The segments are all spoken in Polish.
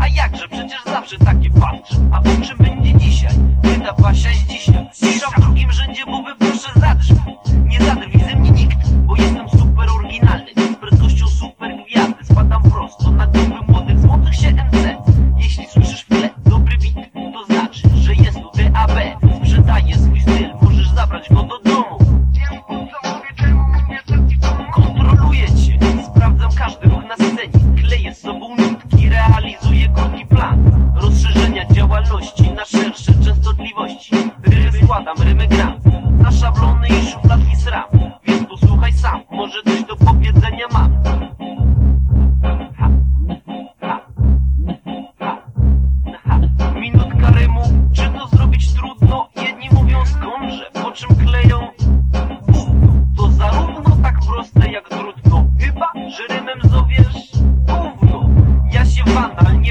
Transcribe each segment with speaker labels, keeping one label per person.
Speaker 1: A jakże, przecież zawsze taki patrz. A o czym będzie dzisiaj? Pyta Basia ściśnie.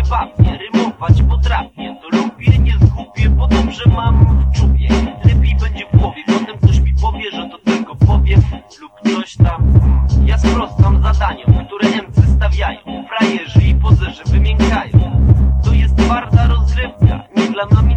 Speaker 1: wapnie Rymować potrafię, to lubię, nie zgubię Bo dobrze mam w czubie. Lepiej będzie w głowie, potem ktoś mi powie Że to tylko powiem lub coś tam. Ja sprostam zadaniom, które MC stawiają. Frajerzy i pozerzy wymiękają. To jest twarda rozrywka, nie dla mami